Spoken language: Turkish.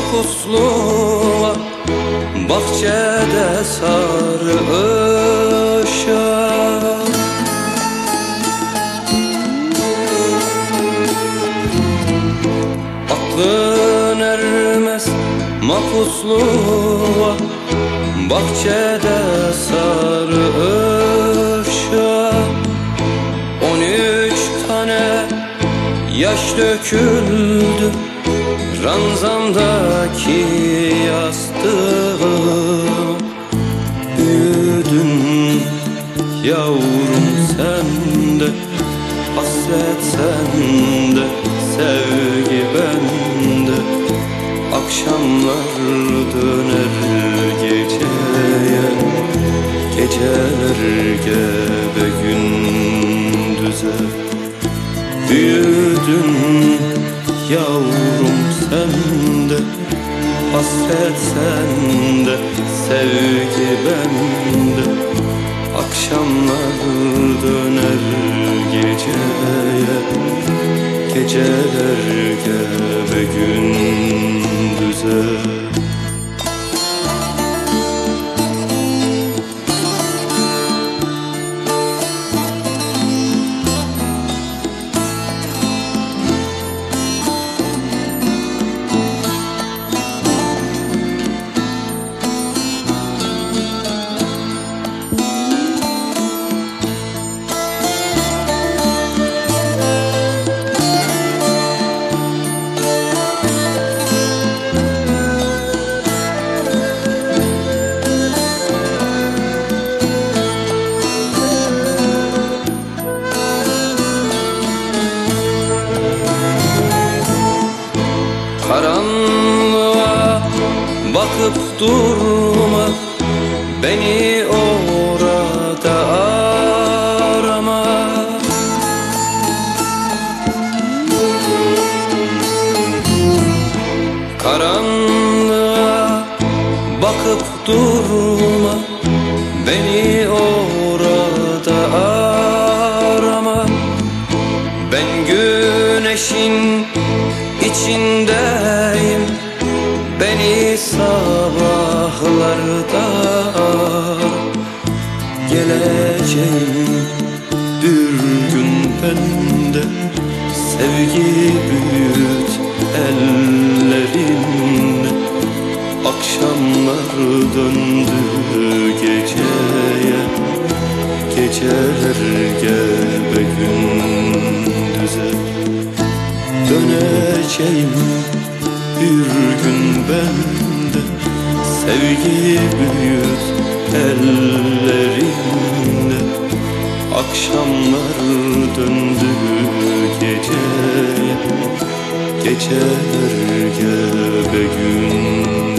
Mapusluğa Bahçede sarı ışık Aklın ermez mapusluğa Bahçede sarı ışık On üç tane yaş döküldü Ranzamdaki yastığım Büyüdün yavrum sen de Hasret sende, sevgi bende. Akşamlar döner geceye Geceler gebe gündüze. Büyüdün yavrum sende Hasret sende, sevgi bende. Akşamlar döner geceye Geceler gebe gündüze bakıp durma Beni orada arama. Karanlığa bakıp durma Beni orada arama. Ben güneşin içindeyim sabahlarda Geleceğim. Bir gün bende Sevgi büyüt ellerinle Akşamlar döndü geceye Geceler gebe gündüze. Döneceğim bir gün bende Sevgi büyüt ellerinde. Akşamlar döndü geceye Geceler gebe gün